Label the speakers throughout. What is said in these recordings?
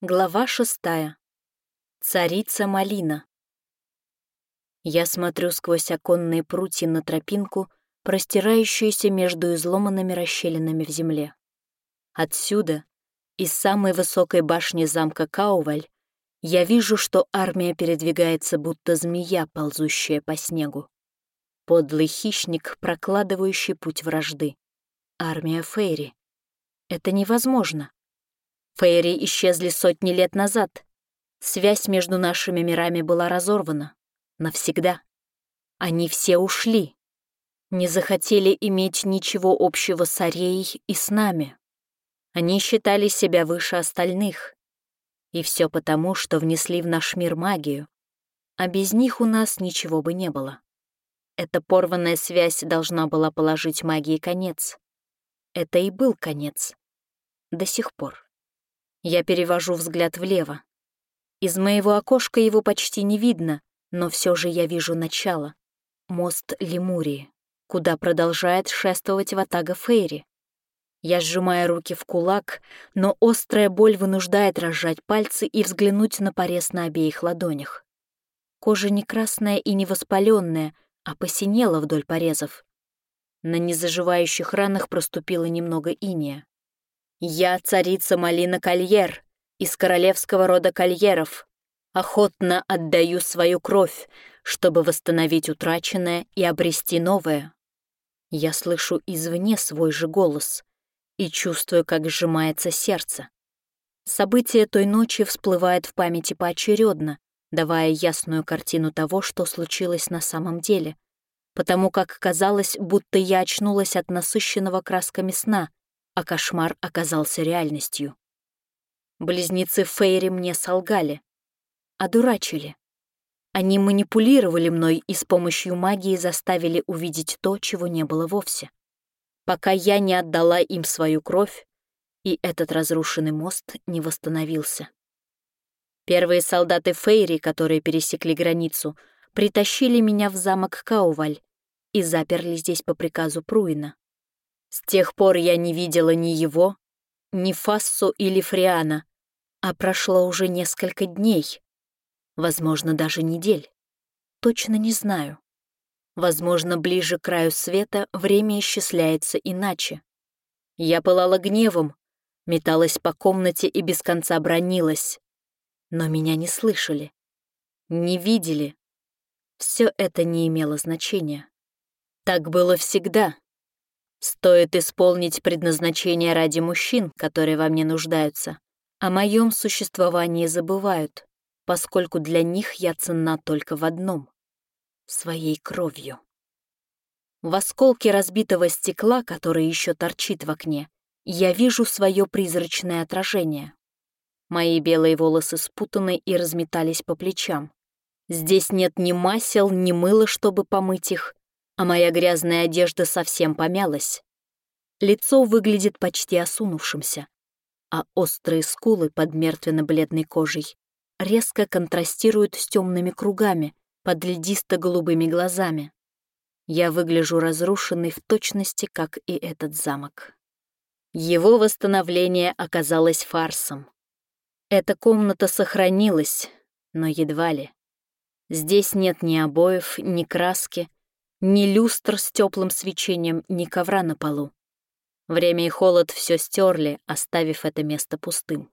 Speaker 1: Глава шестая. Царица Малина. Я смотрю сквозь оконные прутья на тропинку, простирающуюся между изломанными расщелинами в земле. Отсюда, из самой высокой башни замка Кауваль, я вижу, что армия передвигается, будто змея, ползущая по снегу. Подлый хищник, прокладывающий путь вражды. Армия Фейри. Это невозможно. Фейри исчезли сотни лет назад. Связь между нашими мирами была разорвана. Навсегда. Они все ушли. Не захотели иметь ничего общего с Ареей и с нами. Они считали себя выше остальных. И все потому, что внесли в наш мир магию. А без них у нас ничего бы не было. Эта порванная связь должна была положить магии конец. Это и был конец. До сих пор. Я перевожу взгляд влево. Из моего окошка его почти не видно, но все же я вижу начало. Мост Лемурии, куда продолжает шествовать ватага Фейри. Я сжимаю руки в кулак, но острая боль вынуждает разжать пальцы и взглянуть на порез на обеих ладонях. Кожа не красная и не воспаленная, а посинела вдоль порезов. На незаживающих ранах проступило немного иния. Я царица Малина Кольер из королевского рода Кольеров. Охотно отдаю свою кровь, чтобы восстановить утраченное и обрести новое. Я слышу извне свой же голос и чувствую, как сжимается сердце. События той ночи всплывают в памяти поочередно, давая ясную картину того, что случилось на самом деле, потому как казалось, будто я очнулась от насыщенного красками сна, а кошмар оказался реальностью. Близнецы Фейри мне солгали, одурачили. Они манипулировали мной и с помощью магии заставили увидеть то, чего не было вовсе. Пока я не отдала им свою кровь, и этот разрушенный мост не восстановился. Первые солдаты Фейри, которые пересекли границу, притащили меня в замок Кауваль и заперли здесь по приказу Пруина. С тех пор я не видела ни его, ни Фассу или Фриана, а прошло уже несколько дней, возможно, даже недель. Точно не знаю. Возможно, ближе к краю света время исчисляется иначе. Я пылала гневом, металась по комнате и без конца бронилась. Но меня не слышали, не видели. Все это не имело значения. Так было всегда, Стоит исполнить предназначение ради мужчин, которые во мне нуждаются. О моем существовании забывают, поскольку для них я ценна только в одном — своей кровью. В осколке разбитого стекла, который еще торчит в окне, я вижу свое призрачное отражение. Мои белые волосы спутаны и разметались по плечам. Здесь нет ни масел, ни мыла, чтобы помыть их, а моя грязная одежда совсем помялась. Лицо выглядит почти осунувшимся, а острые скулы под мертвенно-бледной кожей резко контрастируют с темными кругами под льдисто-голубыми глазами. Я выгляжу разрушенной в точности, как и этот замок. Его восстановление оказалось фарсом. Эта комната сохранилась, но едва ли. Здесь нет ни обоев, ни краски, ни люстр с теплым свечением, ни ковра на полу. Время и холод все стерли, оставив это место пустым.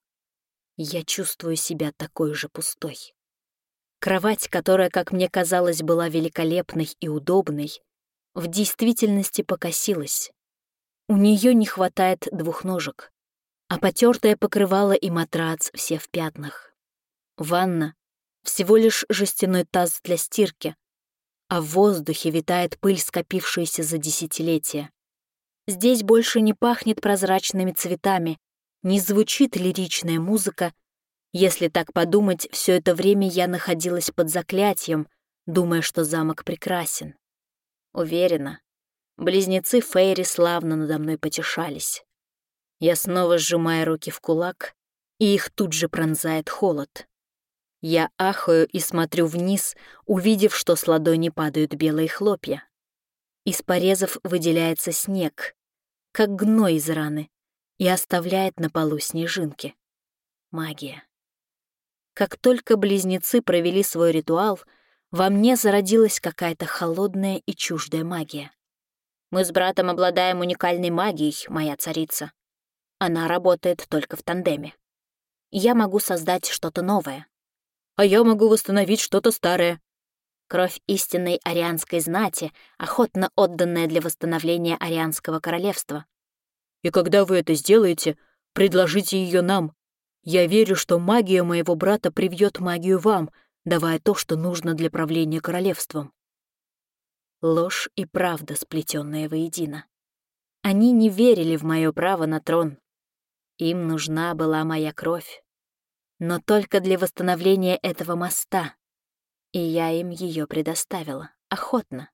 Speaker 1: Я чувствую себя такой же пустой. Кровать, которая, как мне казалось, была великолепной и удобной, в действительности покосилась. У нее не хватает двух ножек, а потертое покрывало и матрац все в пятнах. Ванна — всего лишь жестяной таз для стирки, а в воздухе витает пыль, скопившаяся за десятилетия. Здесь больше не пахнет прозрачными цветами, не звучит лиричная музыка. Если так подумать, все это время я находилась под заклятием, думая, что замок прекрасен. Уверена, близнецы Фейри славно надо мной потешались. Я снова сжимаю руки в кулак, и их тут же пронзает холод. Я ахаю и смотрю вниз, увидев, что с ладони падают белые хлопья. Из порезов выделяется снег, как гной из раны, и оставляет на полу снежинки. Магия. Как только близнецы провели свой ритуал, во мне зародилась какая-то холодная и чуждая магия. Мы с братом обладаем уникальной магией, моя царица. Она работает только в тандеме. Я могу создать что-то новое. А я могу восстановить что-то старое. Кровь истинной арианской знати, охотно отданная для восстановления арианского королевства. И когда вы это сделаете, предложите ее нам. Я верю, что магия моего брата привьет магию вам, давая то, что нужно для правления королевством. Ложь и правда, сплетенные воедино. Они не верили в мое право на трон. Им нужна была моя кровь. Но только для восстановления этого моста. И я им ее предоставила, охотно.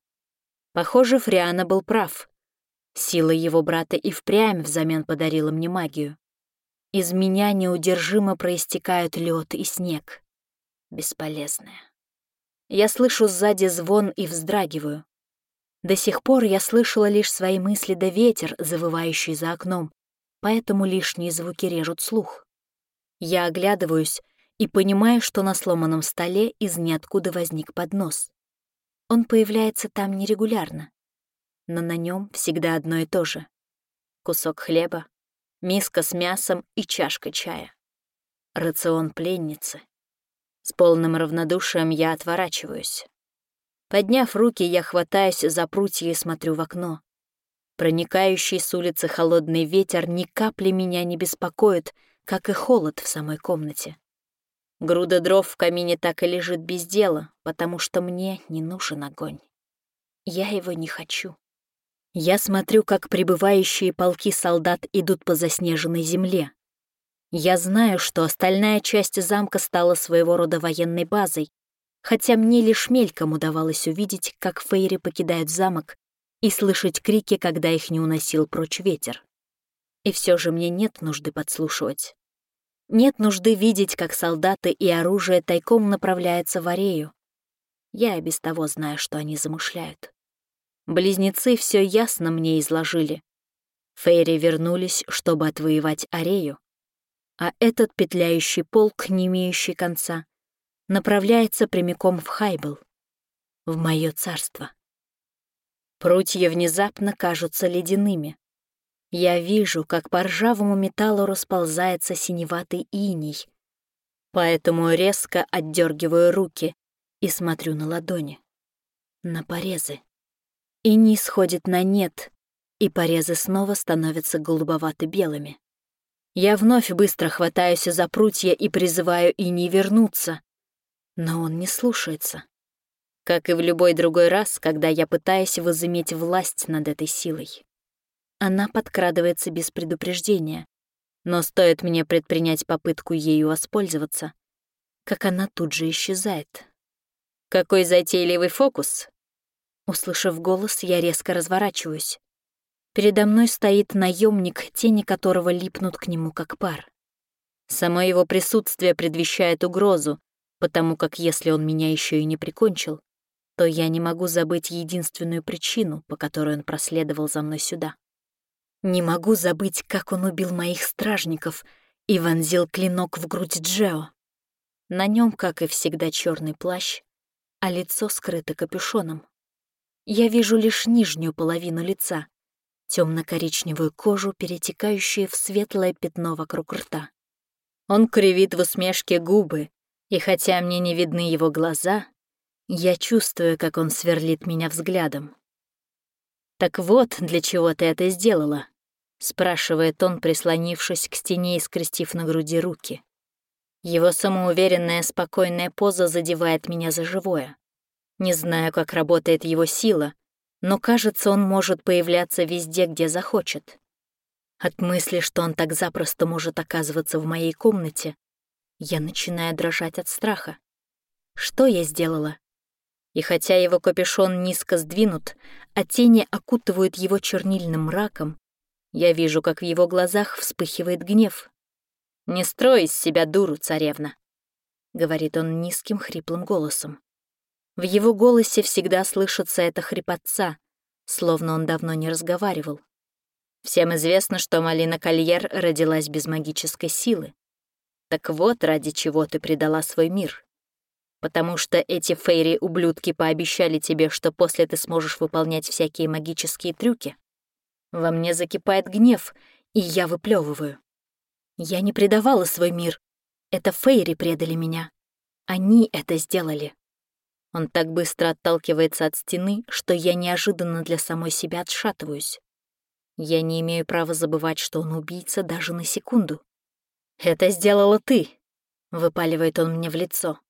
Speaker 1: Похоже, Фриана был прав. Сила его брата и впрямь взамен подарила мне магию. Из меня неудержимо проистекают лед и снег. Бесполезная. Я слышу сзади звон и вздрагиваю. До сих пор я слышала лишь свои мысли да ветер, завывающий за окном, поэтому лишние звуки режут слух. Я оглядываюсь и понимаю, что на сломанном столе из ниоткуда возник поднос. Он появляется там нерегулярно, но на нем всегда одно и то же. Кусок хлеба, миска с мясом и чашка чая. Рацион пленницы. С полным равнодушием я отворачиваюсь. Подняв руки, я хватаюсь за прутья и смотрю в окно. Проникающий с улицы холодный ветер ни капли меня не беспокоит, как и холод в самой комнате. Груда дров в камине так и лежит без дела, потому что мне не нужен огонь. Я его не хочу. Я смотрю, как прибывающие полки солдат идут по заснеженной земле. Я знаю, что остальная часть замка стала своего рода военной базой, хотя мне лишь мельком удавалось увидеть, как фейри покидают замок и слышать крики, когда их не уносил прочь ветер. И все же мне нет нужды подслушивать. Нет нужды видеть, как солдаты и оружие тайком направляются в Арею. Я и без того знаю, что они замышляют. Близнецы все ясно мне изложили. Фейри вернулись, чтобы отвоевать Арею, а этот петляющий полк, не имеющий конца, направляется прямиком в Хайбл, в мое царство. Прутья внезапно кажутся ледяными. Я вижу, как по ржавому металлу расползается синеватый иней, поэтому резко отдергиваю руки и смотрю на ладони, на порезы. Иней сходит на нет, и порезы снова становятся голубовато-белыми. Я вновь быстро хватаюсь за прутья и призываю Иней вернуться, но он не слушается. Как и в любой другой раз, когда я пытаюсь возыметь власть над этой силой. Она подкрадывается без предупреждения, но стоит мне предпринять попытку ею воспользоваться, как она тут же исчезает. «Какой затейливый фокус!» Услышав голос, я резко разворачиваюсь. Передо мной стоит наемник, тени которого липнут к нему как пар. Само его присутствие предвещает угрозу, потому как если он меня еще и не прикончил, то я не могу забыть единственную причину, по которой он проследовал за мной сюда. Не могу забыть, как он убил моих стражников и вонзил клинок в грудь Джео. На нем, как и всегда, черный плащ, а лицо скрыто капюшоном. Я вижу лишь нижнюю половину лица, темно-коричневую кожу, перетекающую в светлое пятно вокруг рта. Он кривит в усмешке губы, и хотя мне не видны его глаза, я чувствую, как он сверлит меня взглядом. «Так вот, для чего ты это сделала?» — спрашивает он, прислонившись к стене и скрестив на груди руки. Его самоуверенная, спокойная поза задевает меня за живое. Не знаю, как работает его сила, но, кажется, он может появляться везде, где захочет. От мысли, что он так запросто может оказываться в моей комнате, я начинаю дрожать от страха. Что я сделала? И хотя его капюшон низко сдвинут, а тени окутывают его чернильным мраком, я вижу, как в его глазах вспыхивает гнев. «Не строй из себя дуру, царевна», — говорит он низким хриплым голосом. В его голосе всегда слышится эта хрипотца, словно он давно не разговаривал. Всем известно, что Малина Кольер родилась без магической силы. Так вот, ради чего ты предала свой мир. Потому что эти фейри-ублюдки пообещали тебе, что после ты сможешь выполнять всякие магические трюки. Во мне закипает гнев, и я выплевываю. Я не предавала свой мир. Это фейри предали меня. Они это сделали. Он так быстро отталкивается от стены, что я неожиданно для самой себя отшатываюсь. Я не имею права забывать, что он убийца даже на секунду. «Это сделала ты!» — выпаливает он мне в лицо.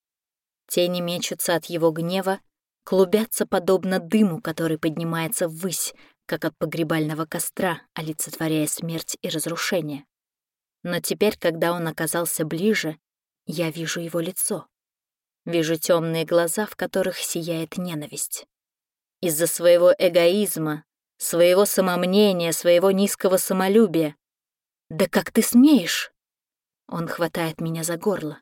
Speaker 1: Тени мечутся от его гнева, клубятся подобно дыму, который поднимается ввысь, как от погребального костра, олицетворяя смерть и разрушение. Но теперь, когда он оказался ближе, я вижу его лицо. Вижу темные глаза, в которых сияет ненависть. Из-за своего эгоизма, своего самомнения, своего низкого самолюбия. «Да как ты смеешь?» Он хватает меня за горло.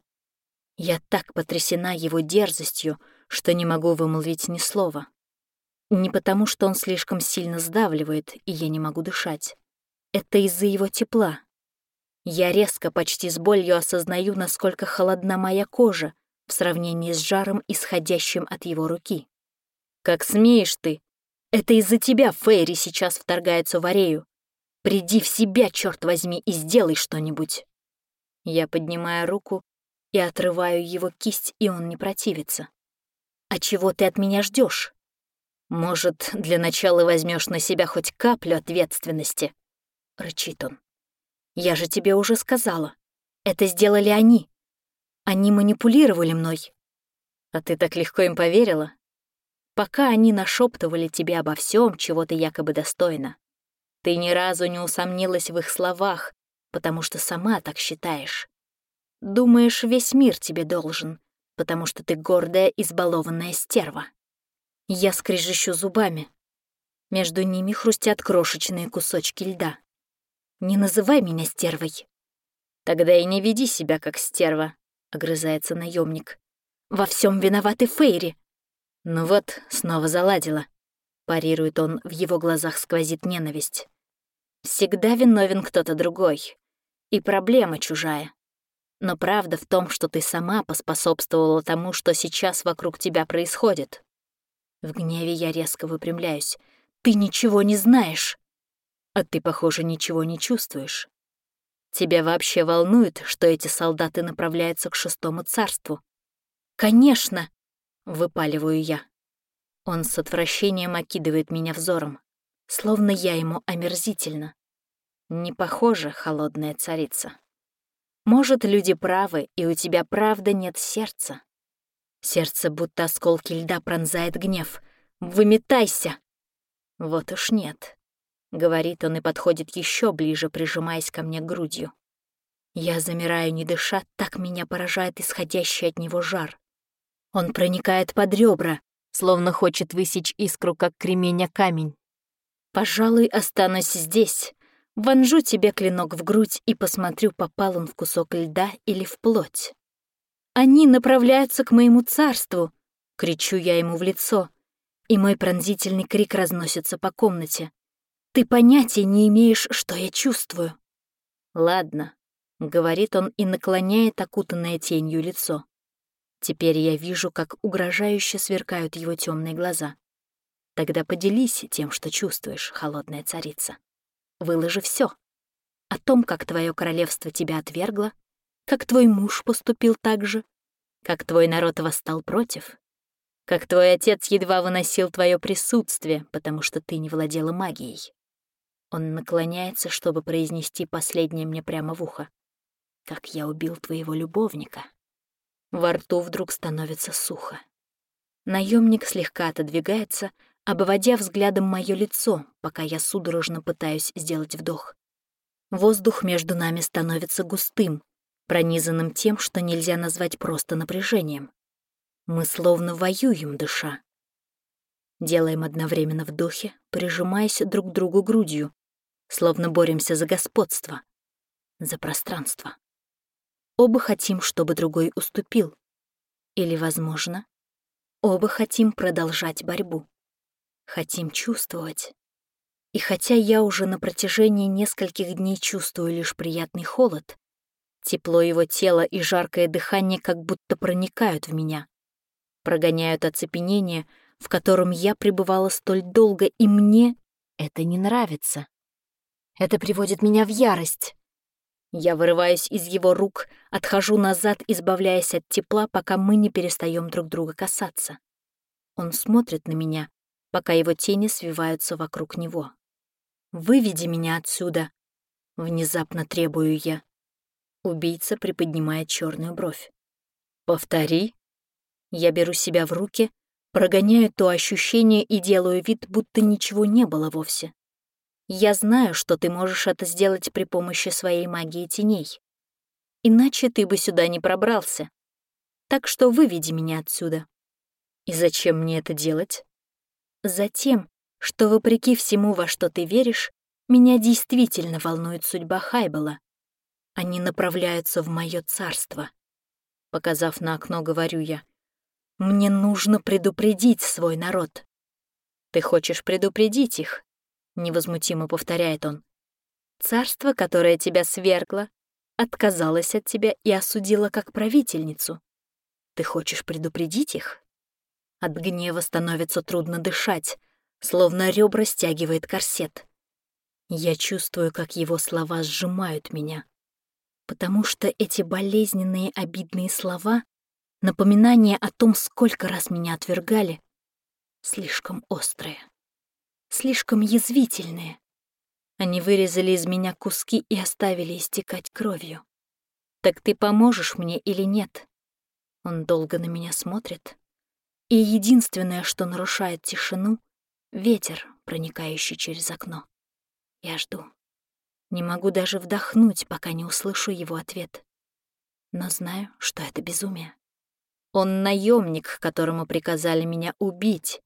Speaker 1: Я так потрясена его дерзостью, что не могу вымолвить ни слова. Не потому, что он слишком сильно сдавливает, и я не могу дышать. Это из-за его тепла. Я резко, почти с болью осознаю, насколько холодна моя кожа, в сравнении с жаром, исходящим от его руки. «Как смеешь ты? Это из-за тебя Фейри сейчас вторгается в Арею. Приди в себя, черт возьми, и сделай что-нибудь». Я поднимаю руку и отрываю его кисть, и он не противится. «А чего ты от меня ждешь? Может, для начала возьмешь на себя хоть каплю ответственности?» — рычит он. «Я же тебе уже сказала. Это сделали они. Они манипулировали мной. А ты так легко им поверила? Пока они нашептывали тебе обо всем, чего ты якобы достойна. Ты ни разу не усомнилась в их словах, потому что сама так считаешь. Думаешь, весь мир тебе должен, потому что ты гордая, избалованная стерва. Я скрежещу зубами. Между ними хрустят крошечные кусочки льда. Не называй меня стервой. Тогда и не веди себя как стерва, — огрызается наемник. «Во всем виноваты Фейри!» «Ну вот, снова заладила», — парирует он, в его глазах сквозит ненависть. «Всегда виновен кто-то другой. И проблема чужая. Но правда в том, что ты сама поспособствовала тому, что сейчас вокруг тебя происходит». В гневе я резко выпрямляюсь. «Ты ничего не знаешь!» «А ты, похоже, ничего не чувствуешь. Тебя вообще волнует, что эти солдаты направляются к шестому царству? Конечно, выпаливаю я. Он с отвращением окидывает меня взором, словно я ему омерзительно. Не похоже, холодная царица. Может, люди правы, и у тебя правда нет сердца. Сердце будто осколки льда пронзает гнев. Выметайся! Вот уж нет. — говорит он и подходит еще ближе, прижимаясь ко мне грудью. Я замираю, не дыша, так меня поражает исходящий от него жар. Он проникает под ребра, словно хочет высечь искру, как кременя камень. Пожалуй, останусь здесь. Вонжу тебе клинок в грудь и посмотрю, попал он в кусок льда или в плоть. Они направляются к моему царству, кричу я ему в лицо, и мой пронзительный крик разносится по комнате. Ты понятия не имеешь, что я чувствую. Ладно, — говорит он и наклоняет окутанное тенью лицо. Теперь я вижу, как угрожающе сверкают его темные глаза. Тогда поделись тем, что чувствуешь, холодная царица. Выложи все. О том, как твое королевство тебя отвергло, как твой муж поступил так же, как твой народ восстал против, как твой отец едва выносил твое присутствие, потому что ты не владела магией. Он наклоняется, чтобы произнести последнее мне прямо в ухо. «Как я убил твоего любовника». Во рту вдруг становится сухо. Наемник слегка отодвигается, обводя взглядом мое лицо, пока я судорожно пытаюсь сделать вдох. Воздух между нами становится густым, пронизанным тем, что нельзя назвать просто напряжением. Мы словно воюем, дыша. Делаем одновременно вдохи, прижимаясь друг к другу грудью, словно боремся за господство, за пространство. Оба хотим, чтобы другой уступил. Или, возможно, оба хотим продолжать борьбу. Хотим чувствовать. И хотя я уже на протяжении нескольких дней чувствую лишь приятный холод, Тепло его тела и жаркое дыхание как будто проникают в меня, прогоняют оцепенение, в котором я пребывала столь долго, и мне это не нравится. Это приводит меня в ярость. Я вырываюсь из его рук, отхожу назад, избавляясь от тепла, пока мы не перестаем друг друга касаться. Он смотрит на меня, пока его тени свиваются вокруг него. «Выведи меня отсюда!» — внезапно требую я. Убийца приподнимает черную бровь. «Повтори». Я беру себя в руки, прогоняю то ощущение и делаю вид, будто ничего не было вовсе. Я знаю, что ты можешь это сделать при помощи своей магии теней. Иначе ты бы сюда не пробрался. Так что выведи меня отсюда. И зачем мне это делать? Затем, что, вопреки всему, во что ты веришь, меня действительно волнует судьба Хайбала. Они направляются в мое царство. Показав на окно, говорю я. Мне нужно предупредить свой народ. Ты хочешь предупредить их? — невозмутимо повторяет он. «Царство, которое тебя свергло, отказалось от тебя и осудило как правительницу. Ты хочешь предупредить их?» От гнева становится трудно дышать, словно ребра стягивает корсет. Я чувствую, как его слова сжимают меня, потому что эти болезненные обидные слова, напоминание о том, сколько раз меня отвергали, слишком острые слишком язвительные. Они вырезали из меня куски и оставили истекать кровью. «Так ты поможешь мне или нет?» Он долго на меня смотрит. И единственное, что нарушает тишину — ветер, проникающий через окно. Я жду. Не могу даже вдохнуть, пока не услышу его ответ. Но знаю, что это безумие. Он наемник, которому приказали меня убить,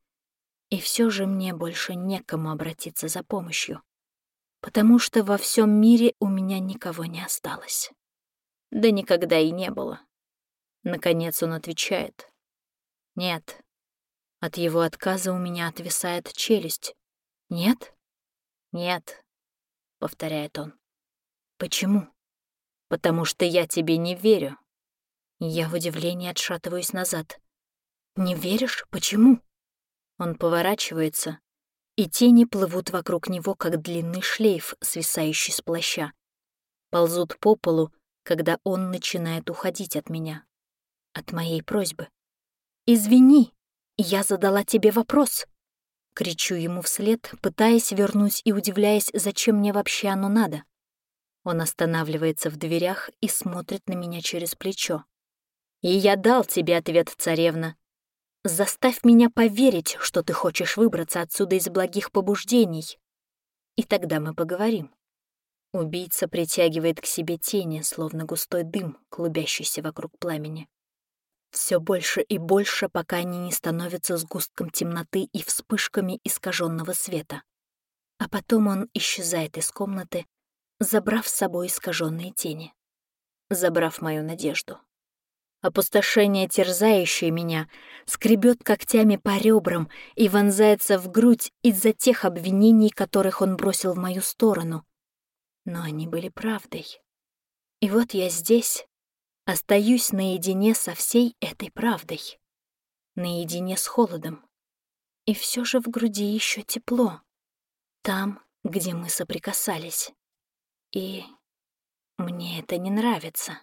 Speaker 1: и все же мне больше некому обратиться за помощью, потому что во всем мире у меня никого не осталось. Да никогда и не было. Наконец он отвечает. Нет. От его отказа у меня отвисает челюсть. Нет? Нет, повторяет он. Почему? Потому что я тебе не верю. Я в удивлении отшатываюсь назад. Не веришь? Почему? Он поворачивается, и тени плывут вокруг него, как длинный шлейф, свисающий с плаща. Ползут по полу, когда он начинает уходить от меня. От моей просьбы. «Извини, я задала тебе вопрос!» Кричу ему вслед, пытаясь вернуть и удивляясь, зачем мне вообще оно надо. Он останавливается в дверях и смотрит на меня через плечо. «И я дал тебе ответ, царевна. Заставь меня поверить, что ты хочешь выбраться отсюда из благих побуждений. И тогда мы поговорим. Убийца притягивает к себе тени, словно густой дым, клубящийся вокруг пламени. Все больше и больше, пока они не становятся сгустком темноты и вспышками искаженного света. А потом он исчезает из комнаты, забрав с собой искаженные тени, забрав мою надежду. Опустошение, терзающее меня, скребет когтями по ребрам и вонзается в грудь из-за тех обвинений, которых он бросил в мою сторону. Но они были правдой. И вот я здесь, остаюсь наедине со всей этой правдой. Наедине с холодом. И все же в груди еще тепло. Там, где мы соприкасались. И мне это не нравится.